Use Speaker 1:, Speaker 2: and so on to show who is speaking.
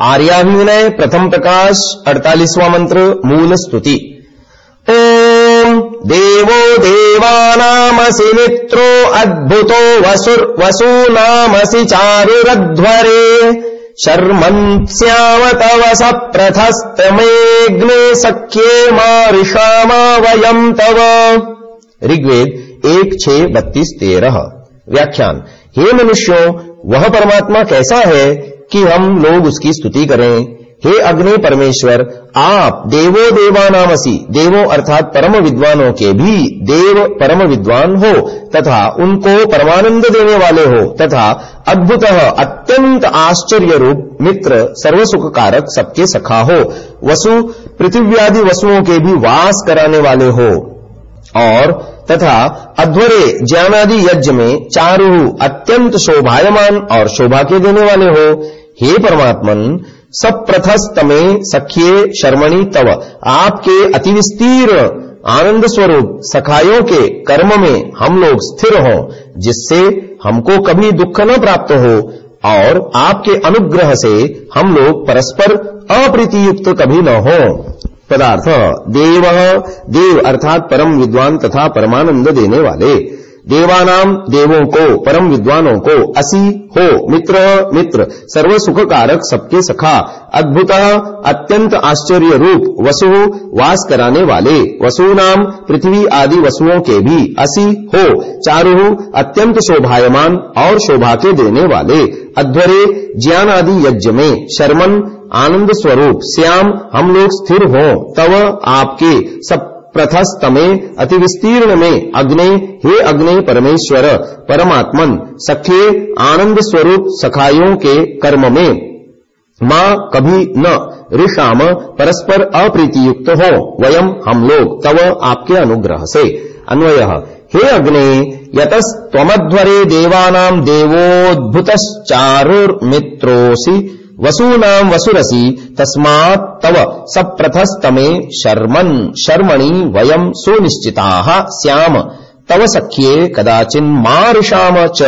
Speaker 1: आर्याभिविनय प्रथम प्रकाश, अड़तालीसवां मंत्र, मूल स्तुति। ओम देवो देवानामसि मित्रो अद्भुतो वसुर्वसूनामसि चारुरध्वरे शर्मन्स्याम तव सप्रथस्तमेऽग्ने सख्ये मारिषामा वयम् तव। ऋग्वेद एक छह बत्तीस तेरह। व्याख्यान, हे मनुष्यों, वह परमात्मा कैसा है कि हम लोग उसकी स्तुति करें। हे अग्नि परमेश्वर, आप देवो देवानामसी देवो अर्थात परम विद्वानों के भी देव परम विद्वान हो, तथा उनको परमानंद देने वाले हो, तथा अद्भुत अत्यंत आश्चर्य रूप मित्र सर्वसुख कारक सबके सखा हो, वसु, पृथ्व्यादि वसुओं के भी वास कराने वाले हो। और तथा अध्वरे, ज्ञानादि यज्ञ में चारु अत्यंत शोभायमान और शोभा के देने वाले हो। हे परमात्मन, सप्रथस्तमे सख्ये शर्मणि तव। आपके अति विस्तीर्ण आनंद स्वरूप सखायों के कर्म में हम लोग स्थिर हों, जिससे हमको कभी दुख न प्राप्त हो, और आपके अनुग्रह से हम लोग परस्पर अप्रीतियुक्त कभी न हो। पदार्थ, देव देव अर्थात परम विद्वान तथा परमानंद देने वाले। देवानाम देवों को, परम विद्वानों को, असी, हो, मित्र मित्र, सर्व सुख कारक सबके सखा, अद्भुत, अत्यंत आश्चर्य रूप, वसु, वास कराने वाले वसु नाम पृथ्वी आदि वसुओं के भी, असी, हो, चारु, अत्यंत शोभायमान और शोभा के देने वाले, अध्वरे ज्ञान आदि यज्ञ में, शर्मन, आनंद स्वरूप, श्याम, हम लोग स्थिर हो, तव, आपके, सब प्रथस्तमे अति विस्तीर्ण में अग्ने, हे अग्ने परमेश्वर, परमात्मन, सखे आनंद स्वरूप सखायों के कर्म में माँ कभी न, ऋषाम, परस्पर अप्रीतियुक्त हो, वयम हम लोग, तव आपके अनुग्रह से। अन्वय, हे अग्ने, यतस्त्वमध्वरे देवानां देवोद्भुतश्चारुर्मित्रोऽसि वसूनाम वसुरसी तस्मात् तव सप्रथस्तमे शर्मन् शर्मणि वयम् सुनिश्चिताः स्याम। तव सख्ये कदाचिन् मारिषाम च